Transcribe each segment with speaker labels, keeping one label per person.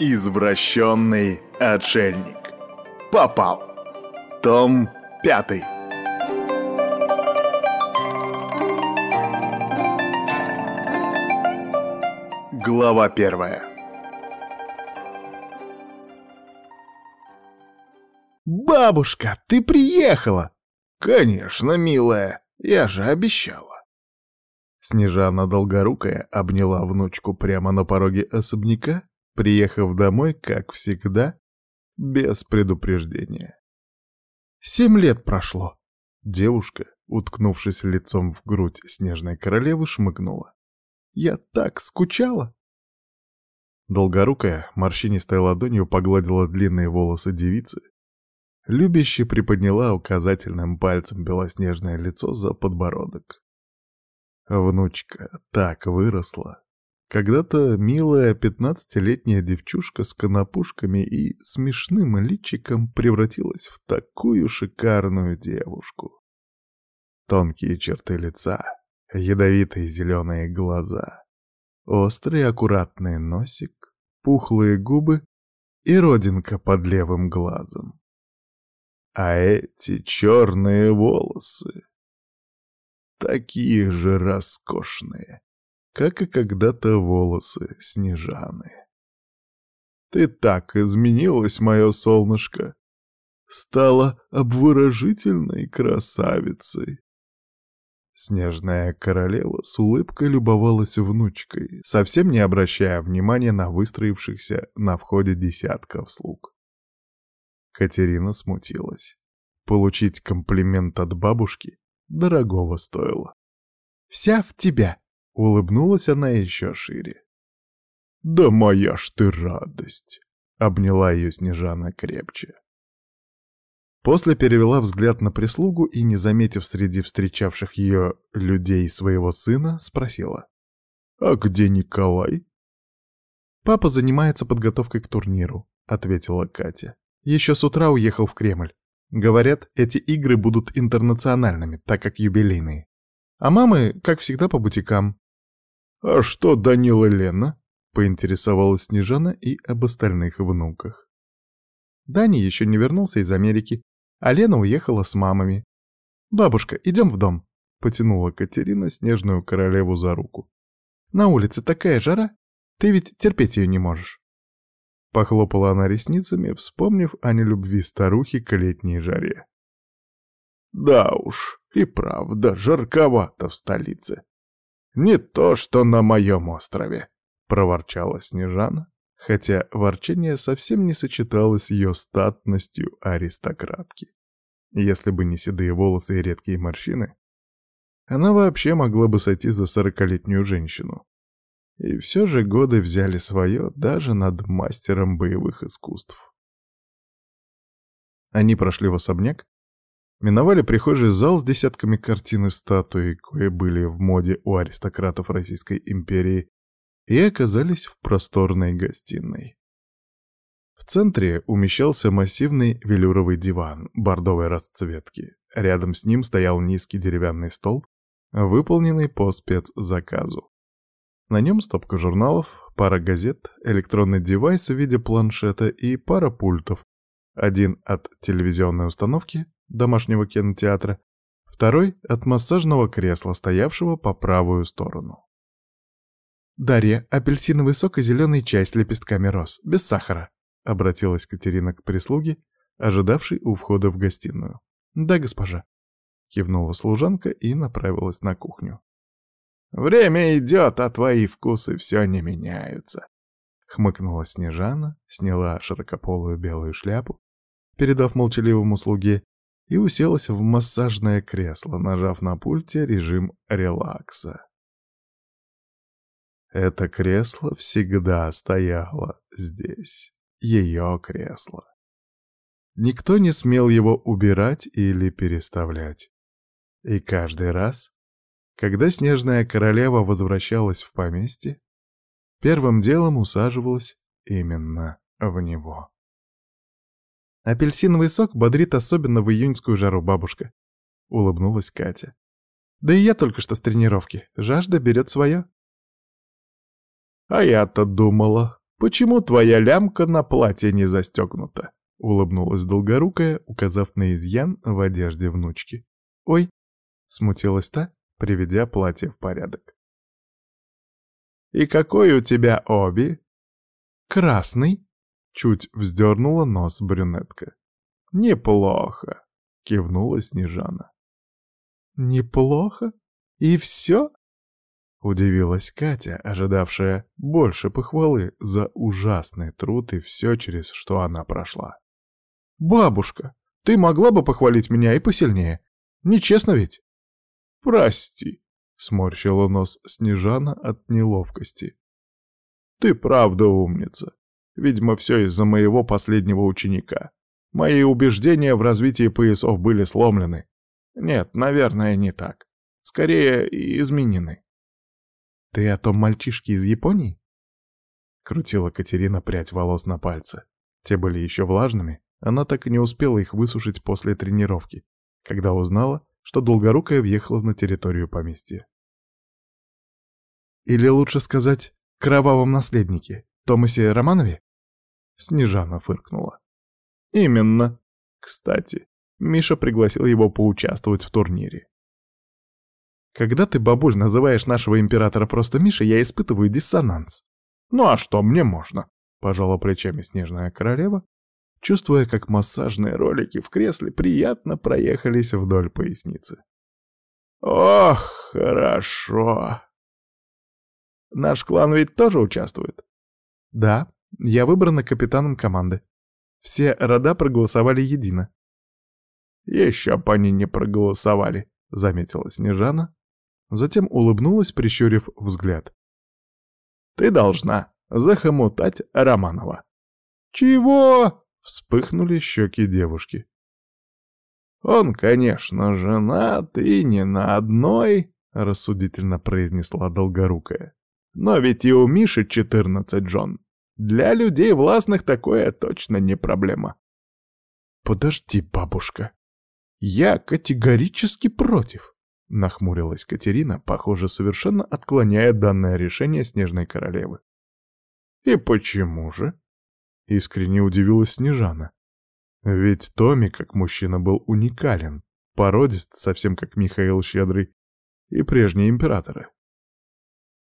Speaker 1: Извращенный отшельник. Попал. Том пятый. Глава первая.
Speaker 2: «Бабушка, ты приехала!»
Speaker 1: «Конечно, милая, я же обещала».
Speaker 2: Снежана Долгорукая обняла внучку прямо на пороге особняка приехав домой, как всегда, без предупреждения. Семь лет прошло. Девушка, уткнувшись лицом в грудь снежной королевы, шмыгнула. Я так скучала. Долгорукая морщинистой ладонью погладила длинные волосы девицы, любяще приподняла указательным пальцем белоснежное лицо за подбородок. Внучка так выросла, когда-то милая пятнадцатилетняя девчушка с конопушками и смешным личиком превратилась в такую шикарную девушку. Тонкие черты лица, ядовитые зеленые глаза, острый аккуратный носик, пухлые губы и родинка под левым глазом. А эти черные волосы, такие же роскошные, как и когда-то волосы Снежаны. Ты так изменилась, мое солнышко, стала обворожительной красавицей. Снежная королева с улыбкой любовалась внучкой, совсем не обращая внимания на выстроившихся на входе десятков слуг. Катерина смутилась. Получить комплимент от бабушки дорогого стоило. «Вся в тебя!» Улыбнулась она еще шире. «Да моя ж ты радость!» — обняла ее Снежана крепче. После перевела взгляд на прислугу и, не заметив среди встречавших ее людей своего сына, спросила. «А где Николай?» «Папа занимается подготовкой к турниру», — ответила Катя. «Еще с утра уехал в Кремль. Говорят, эти игры будут интернациональными, так как юбилейные. А мамы, как всегда, по бутикам. «А что Данила Лена?» — поинтересовалась Снежана и об остальных внуках. Дани еще не вернулся из Америки, а Лена уехала с мамами. «Бабушка, идем в дом», — потянула Катерина снежную королеву за руку. «На улице такая жара, ты ведь терпеть ее не можешь». Похлопала она ресницами, вспомнив о нелюбви старухи к летней жаре. «Да уж, и правда, жарковато в столице», «Не то, что на моем острове», — проворчала Снежана, хотя ворчание совсем не сочеталось с ее статностью аристократки. Если бы не седые волосы и редкие морщины, она вообще могла бы сойти за сорокалетнюю женщину. И все же годы взяли свое даже над мастером боевых искусств. Они прошли в особняк, Миновали прихожий зал с десятками картин и статуй, кое были в моде у аристократов Российской империи, и оказались в просторной гостиной. В центре умещался массивный велюровый диван бордовой расцветки. Рядом с ним стоял низкий деревянный стол, выполненный по спецзаказу. На нем стопка журналов, пара газет, электронный девайс в виде планшета и пара пультов, один от телевизионной установки, домашнего кинотеатра, второй — от массажного кресла, стоявшего по правую сторону. «Дарья, апельсиновый сок и зеленый чай с лепестками роз, без сахара», — обратилась Катерина к прислуге, ожидавшей у входа в гостиную. «Да, госпожа», — кивнула служанка и направилась на кухню. «Время идет, а твои вкусы все не меняются», — хмыкнула Снежана, сняла широкополую белую шляпу, передав молчаливому слуге, и уселась в массажное кресло, нажав на пульте режим релакса. Это кресло всегда стояло здесь, ее кресло. Никто не смел его убирать или переставлять. И каждый раз, когда снежная королева возвращалась в поместье, первым делом усаживалась именно в него. Апельсиновый сок бодрит особенно в июньскую жару, бабушка. Улыбнулась Катя. Да и я только что с тренировки. Жажда берет свое. А я-то думала, почему твоя лямка на платье не застегнута?» — улыбнулась долгорукая, указав на изъян в одежде внучки. «Ой!» — смутилась та, приведя платье в порядок. «И какой у тебя оби?» «Красный!» — чуть вздернула нос брюнетка. «Неплохо!» — кивнула Снежана. «Неплохо? И все?» Удивилась Катя, ожидавшая больше похвалы за ужасный труд и все, через что она прошла. «Бабушка, ты могла бы похвалить меня и посильнее? Нечестно ведь?» «Прости», — сморщила нос Снежана от неловкости. «Ты правда умница. Видимо, все из-за моего последнего ученика. Мои убеждения в развитии поясов были сломлены. Нет, наверное, не так. Скорее, изменены. «Ты о том мальчишке из Японии?» Крутила Катерина прядь волос на пальце. Те были еще влажными, она так и не успела их высушить после тренировки, когда узнала, что Долгорукая въехала на территорию поместья. «Или лучше сказать, кровавом наследнике, Томасе Романове?» Снежана фыркнула. «Именно. Кстати, Миша пригласил его поучаствовать в турнире. Когда ты, бабуль, называешь нашего императора просто Мишей, я испытываю диссонанс. Ну а что мне можно? Пожала плечами снежная королева, чувствуя, как массажные ролики в кресле приятно проехались вдоль поясницы. Ох, хорошо. Наш клан ведь тоже участвует? Да, я выбрана капитаном команды. Все рода проголосовали едино. Еще бы они не проголосовали, заметила Снежана, Затем улыбнулась, прищурив взгляд. «Ты должна захомутать Романова». «Чего?» — вспыхнули щеки девушки. «Он, конечно, женат и не на одной», — рассудительно произнесла Долгорукая. «Но ведь и у Миши четырнадцать жен. Для людей властных такое точно не проблема». «Подожди, бабушка. Я категорически против. — нахмурилась Катерина, похоже, совершенно отклоняя данное решение Снежной Королевы. «И почему же?» — искренне удивилась Снежана. Ведь Томми, как мужчина, был уникален, породист, совсем как Михаил Щедрый и прежние императоры.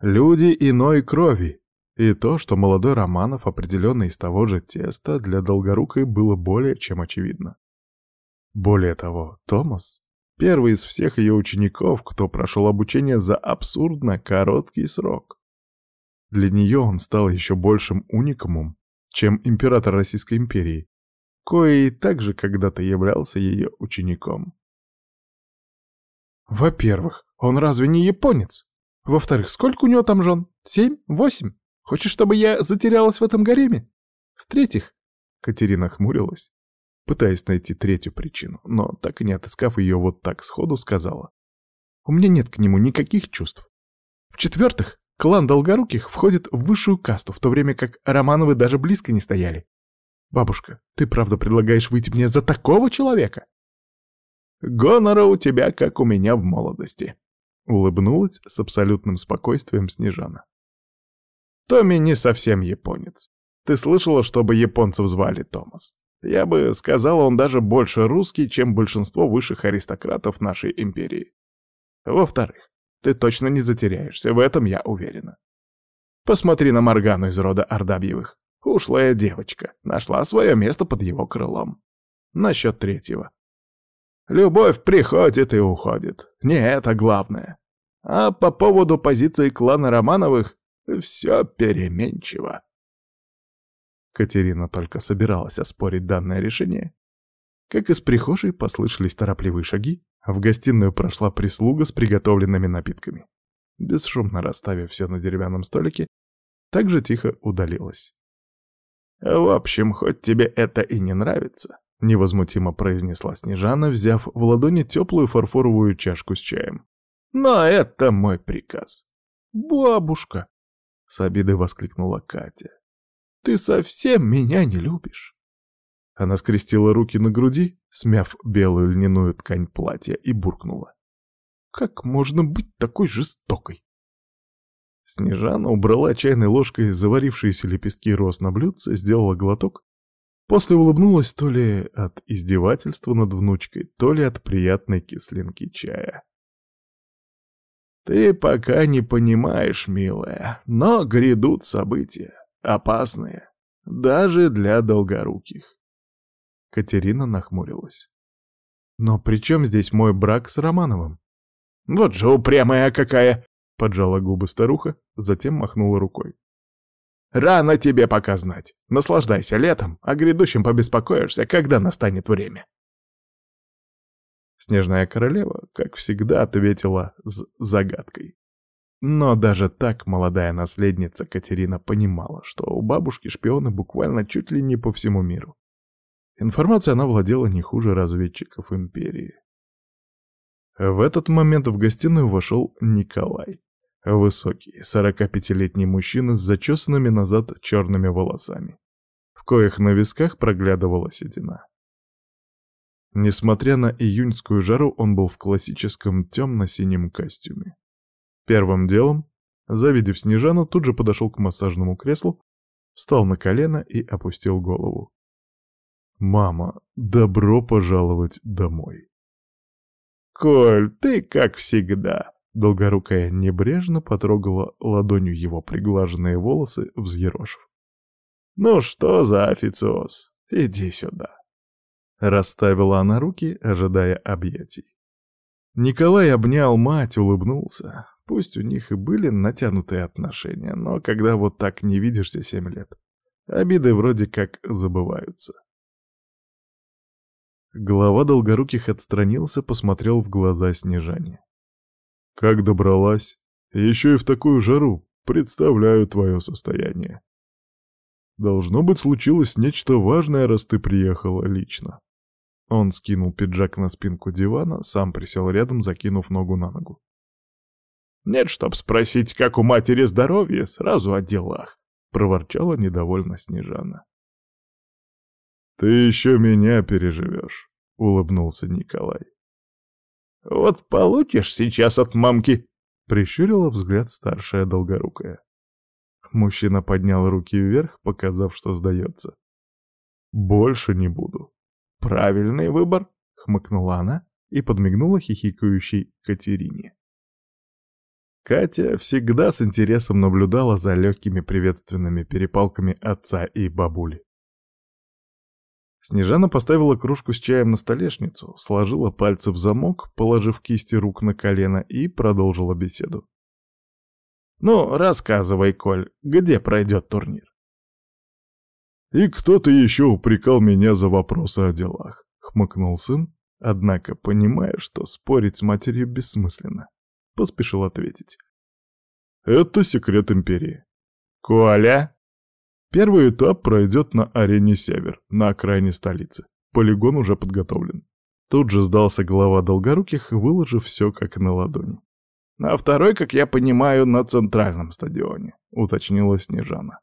Speaker 2: Люди иной крови, и то, что молодой Романов определенно из того же теста, для Долгорукой было более чем очевидно. Более того, Томас Первый из всех ее учеников, кто прошел обучение за абсурдно короткий срок. Для нее он стал еще большим уникумом, чем император Российской империи, кое и также когда-то являлся ее учеником. Во-первых, он разве не японец? Во-вторых, сколько у него там жен? Семь? Восемь? Хочешь, чтобы я затерялась в этом гареме? В-третьих, Катерина хмурилась, пытаясь найти третью причину, но так и не отыскав ее вот так сходу, сказала. «У меня нет к нему никаких чувств. В-четвертых, клан Долгоруких входит в высшую касту, в то время как Романовы даже близко не стояли. Бабушка, ты правда предлагаешь выйти мне за такого человека?» «Гонора у тебя, как у меня в молодости», — улыбнулась с абсолютным спокойствием Снежана. «Томми не совсем японец. Ты слышала, чтобы японцев звали Томас?» Я бы сказал, он даже больше русский, чем большинство высших аристократов нашей империи. Во-вторых, ты точно не затеряешься, в этом я уверена. Посмотри на Моргану из рода Ардабьевых. Ушлая девочка, нашла свое место под его крылом. Насчет третьего. Любовь приходит и уходит. Не это главное. А по поводу позиции клана Романовых все переменчиво. Катерина только собиралась оспорить данное решение, как из прихожей послышались торопливые шаги, а в гостиную прошла прислуга с приготовленными напитками. Бесшумно расставив все на деревянном столике, так же тихо удалилась. «В общем, хоть тебе это и не нравится», — невозмутимо произнесла Снежана, взяв в ладони теплую фарфоровую чашку с чаем. «Но это мой приказ». «Бабушка!» — с обидой воскликнула Катя. Ты совсем меня не любишь. Она скрестила руки на груди, смяв белую льняную ткань платья, и буркнула. Как можно быть такой жестокой? Снежана убрала чайной ложкой заварившиеся лепестки роз на блюдце, сделала глоток, после улыбнулась то ли от издевательства над внучкой, то ли от приятной кислинки чая. «Ты пока не понимаешь, милая, но грядут события, опасные, даже для долгоруких». Катерина нахмурилась. «Но при чем здесь мой брак с Романовым?» «Вот же упрямая какая!» — поджала губы старуха, затем махнула рукой. «Рано тебе пока знать. Наслаждайся летом, а грядущим побеспокоишься, когда настанет время». Снежная королева, как всегда, ответила с загадкой. Но даже так молодая наследница Катерина понимала, что у бабушки шпионы буквально чуть ли не по всему миру. Информацией она владела не хуже разведчиков империи. В этот момент в гостиную вошел Николай. Высокий, 45-летний мужчина с зачесанными назад черными волосами, в коих на висках проглядывала седина. Несмотря на июньскую жару, он был в классическом темно-синем костюме. Первым делом, завидев Снежану, тут же подошел к массажному креслу, встал на колено и опустил голову. «Мама, добро пожаловать домой!» «Коль, ты как всегда!» Долгорукая небрежно потрогала ладонью его приглаженные волосы, взъерошив. «Ну что за официоз? Иди сюда!» Расставила она руки, ожидая объятий. Николай обнял мать, улыбнулся. Пусть у них и были натянутые отношения, но когда вот так не видишься семь лет, обиды вроде как забываются. Глава Долгоруких отстранился, посмотрел в глаза Снежане. «Как добралась? Еще и в такую жару. Представляю твое состояние. Должно быть, случилось нечто важное, раз ты приехала лично». Он скинул пиджак на спинку дивана, сам присел рядом, закинув ногу на ногу. «Нет, чтоб спросить, как у матери здоровье, сразу о делах», — проворчала недовольно Снежана. «Ты еще меня переживешь», — улыбнулся Николай. «Вот получишь сейчас от мамки», — прищурила взгляд старшая долгорукая. Мужчина поднял руки вверх, показав, что сдается. «Больше не буду». «Правильный выбор», — хмыкнула она и подмигнула хихикающей Катерине. Катя всегда с интересом наблюдала за легкими приветственными перепалками отца и бабули. Снежана поставила кружку с чаем на столешницу, сложила пальцы в замок, положив кисти рук на колено и продолжила беседу. «Ну, рассказывай, Коль, где пройдет турнир?» «И кто-то еще упрекал меня за вопросы о делах», — хмыкнул сын, однако, понимая, что спорить с матерью бессмысленно, поспешил ответить. «Это секрет Империи». «Коля?» Первый этап пройдет на арене «Север», на окраине столицы. Полигон уже подготовлен. Тут же сдался глава Долгоруких, выложив все как на ладони. «А второй, как я понимаю, на центральном стадионе», — уточнила Снежана.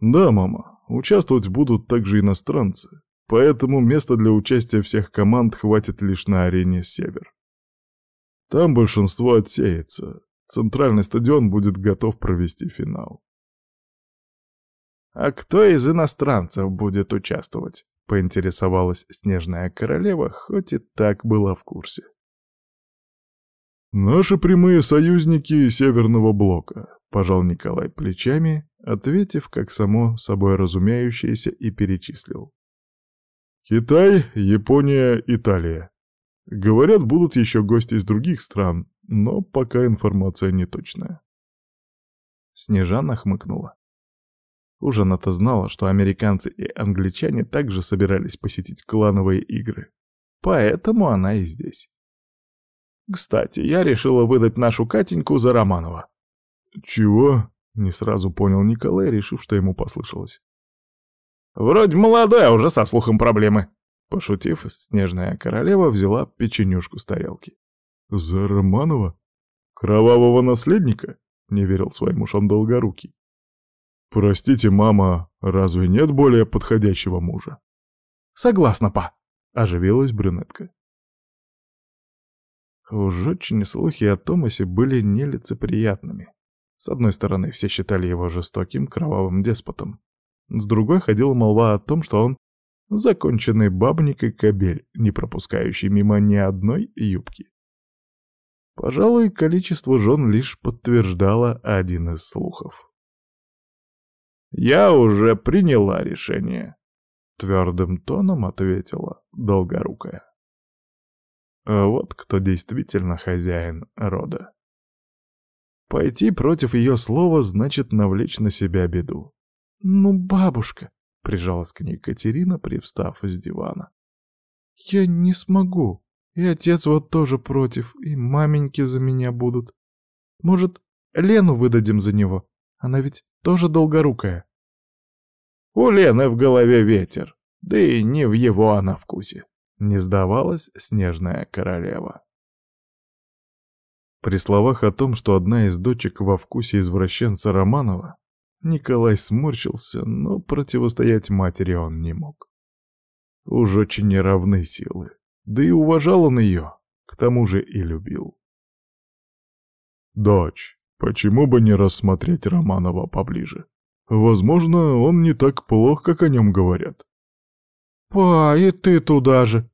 Speaker 2: «Да, мама, участвовать будут также иностранцы, поэтому места для участия всех команд хватит лишь на арене «Север». Там большинство отсеется. Центральный стадион будет готов провести финал. «А кто из иностранцев будет участвовать?» — поинтересовалась Снежная Королева, хоть и так была в курсе. «Наши прямые союзники Северного Блока», — пожал Николай плечами, ответив, как само собой разумеющееся, и перечислил. «Китай, Япония, Италия. Говорят, будут еще гости из других стран, но пока информация неточная». Снежана хмыкнула. Уж она-то знала, что американцы и англичане также собирались посетить клановые игры. Поэтому она и здесь. Кстати, я решила выдать нашу Катеньку за Романова. «Чего?» — не сразу понял Николай, решив, что ему послышалось. «Вроде молодая, уже со слухом проблемы». Пошутив, снежная королева взяла печенюшку с тарелки. «За Романова? Кровавого наследника?» — не верил своим ушам Долгорукий. «Простите, мама, разве нет более подходящего мужа?» «Согласна, па», — оживилась брюнетка. Уж очень слухи о Томасе были нелицеприятными. С одной стороны, все считали его жестоким, кровавым деспотом. С другой ходила молва о том, что он законченный бабник и кобель, не пропускающий мимо ни одной юбки. Пожалуй, количество жен лишь подтверждало один из слухов. «Я уже приняла решение», — твердым тоном ответила Долгорукая. Вот кто действительно хозяин рода. Пойти против ее слова значит навлечь на себя беду. «Ну, бабушка», — прижалась к ней Катерина, привстав из дивана. «Я не смогу. И отец вот тоже против, и маменьки за меня будут. Может, Лену выдадим за него? Она ведь тоже долгорукая».
Speaker 1: «У Лены в голове ветер, да и не в его она вкусе», — не сдавалась снежная королева.
Speaker 2: При словах о том, что одна из дочек во вкусе извращенца Романова, Николай сморщился, но противостоять матери он не мог. Уж очень неравны силы, да и уважал он ее, к тому же и любил. «Дочь, почему бы не рассмотреть Романова поближе? Возможно, он не так плох, как о нем говорят».
Speaker 1: «Па, и ты туда же!»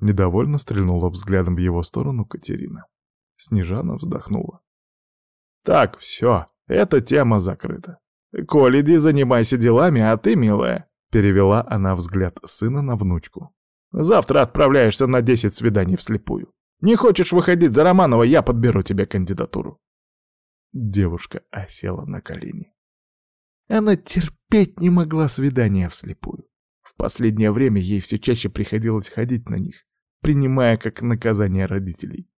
Speaker 2: Недовольно стрельнула взглядом в его сторону Катерина. Снежана вздохнула.
Speaker 1: «Так, все, эта тема закрыта. «Коль, иди занимайся делами, а ты, милая», — перевела она взгляд сына на внучку. «Завтра отправляешься на десять свиданий вслепую. Не хочешь выходить за Романова, я подберу тебе кандидатуру».
Speaker 2: Девушка осела на колени.
Speaker 1: Она терпеть не могла свидания вслепую. В последнее время ей все чаще приходилось ходить на них, принимая как наказание родителей.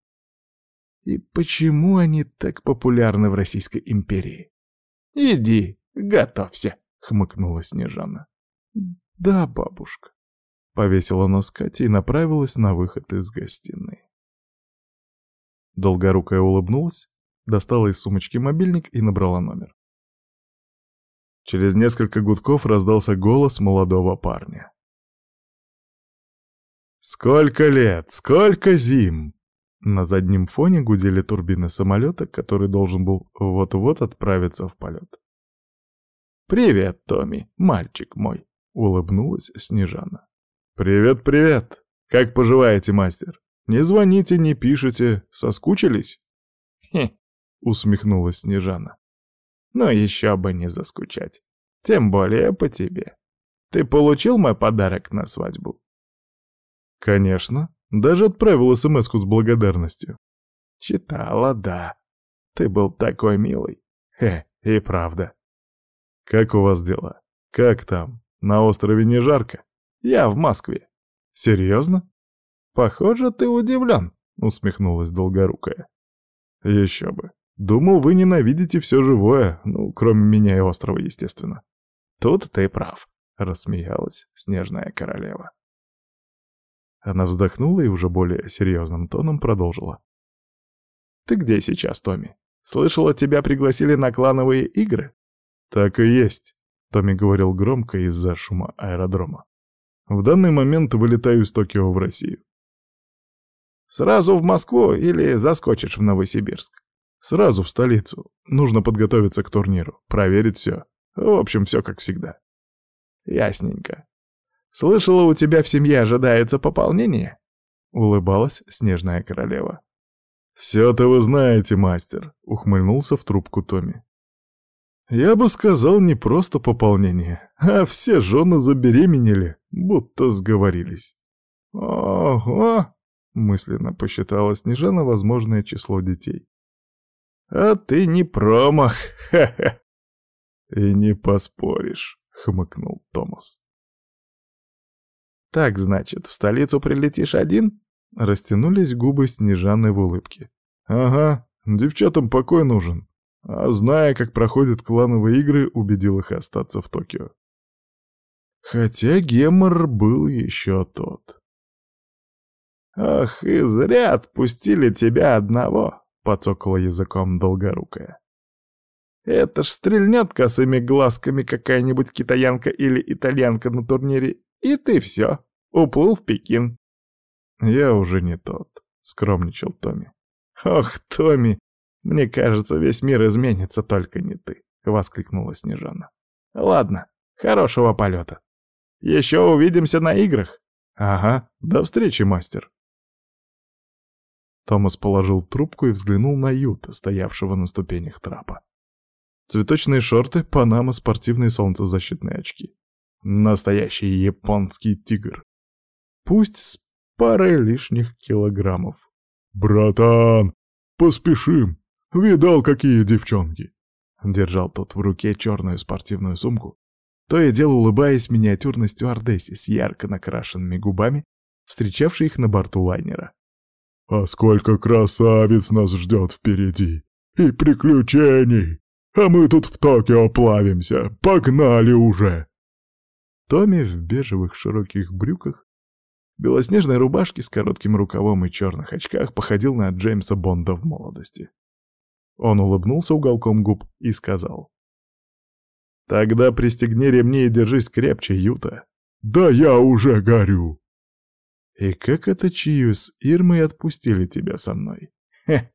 Speaker 1: И почему они так популярны в Российской империи? Иди, «Готовься!» — хмыкнула Снежана.
Speaker 2: «Да, бабушка», — повесила нос Катя и направилась на выход из гостиной. Долгорукая улыбнулась, достала из сумочки мобильник и набрала номер. Через несколько гудков раздался голос молодого парня. «Сколько лет, сколько зим!» На заднем фоне гудели турбины самолета, который должен был вот-вот отправиться в полет.
Speaker 1: «Привет, Томми, мальчик мой», — улыбнулась Снежана.
Speaker 2: «Привет, привет! Как поживаете, мастер? Не звоните, не пишете, соскучились?»
Speaker 1: «Хе», — усмехнулась Снежана. «Ну еще бы не заскучать. Тем более по тебе. Ты получил мой подарок на свадьбу?»
Speaker 2: «Конечно. Даже отправил смс с благодарностью».
Speaker 1: «Читала, да. Ты был такой милый. Хе, и правда.
Speaker 2: «Как у вас дела? Как там? На острове не жарко?»
Speaker 1: «Я в Москве».
Speaker 2: «Серьезно?»
Speaker 1: «Похоже, ты удивлен», — усмехнулась Долгорукая.
Speaker 2: «Еще бы. Думал, вы ненавидите все живое, ну, кроме меня и острова, естественно».
Speaker 1: «Тут ты прав», — рассмеялась Снежная Королева.
Speaker 2: Она вздохнула и уже более серьезным тоном продолжила.
Speaker 1: «Ты где сейчас, Томми? Слышала, тебя пригласили на клановые игры?»
Speaker 2: «Так и есть», — Томми говорил громко из-за шума аэродрома. «В данный момент вылетаю из Токио в Россию».
Speaker 1: «Сразу в Москву или заскочишь в Новосибирск?»
Speaker 2: «Сразу в столицу. Нужно подготовиться к турниру, проверить все. В общем, все как всегда».
Speaker 1: «Ясненько. Слышала, у тебя в семье ожидается пополнение?»
Speaker 2: — улыбалась Снежная Королева. «Все-то вы знаете, мастер», — ухмыльнулся в трубку Томми. Я бы сказал не просто пополнение, а все жены забеременели, будто сговорились.
Speaker 1: Ого! Мысленно посчитала Снежана возможное число детей. А ты не промах, ха-ха!
Speaker 2: И не поспоришь, хмыкнул Томас.
Speaker 1: Так, значит, в столицу прилетишь один?
Speaker 2: Растянулись губы Снежаны в улыбке. Ага, девчатам покой нужен, а зная, как проходят клановые игры, убедил их остаться в Токио. Хотя гемор был еще тот.
Speaker 1: «Ах, и зря отпустили тебя одного!» — подцокала языком долгорукая. «Это ж стрельнет косыми глазками какая-нибудь китаянка или итальянка на турнире, и ты все, уплыл в Пекин».
Speaker 2: «Я уже не тот», — скромничал Томми.
Speaker 1: «Ох, Томми, Мне кажется, весь мир изменится, только не ты», — воскликнула Снежана. «Ладно, хорошего полета. Еще увидимся на играх». «Ага, до встречи, мастер». Томас положил трубку и взглянул на Юта, стоявшего на ступенях трапа. Цветочные шорты, панама, спортивные солнцезащитные очки. Настоящий японский тигр. Пусть с парой лишних килограммов.
Speaker 2: «Братан, поспешим! Видал, какие девчонки!»
Speaker 1: Держал тот в руке черную спортивную сумку, то и дело улыбаясь миниатюрной стюардессе с ярко накрашенными губами, встречавшей их на борту лайнера.
Speaker 2: «А сколько красавиц нас ждет впереди! И приключений! А мы тут в Токио плавимся! Погнали уже!»
Speaker 1: Томми в бежевых широких брюках, белоснежной рубашке с коротким рукавом и черных очках походил на Джеймса Бонда в молодости. Он улыбнулся уголком губ и сказал. «Тогда пристегни ремни и держись крепче, Юта».
Speaker 2: «Да я уже горю!»
Speaker 1: «И как это Чию с Ирмой отпустили тебя со мной?» «Хе!»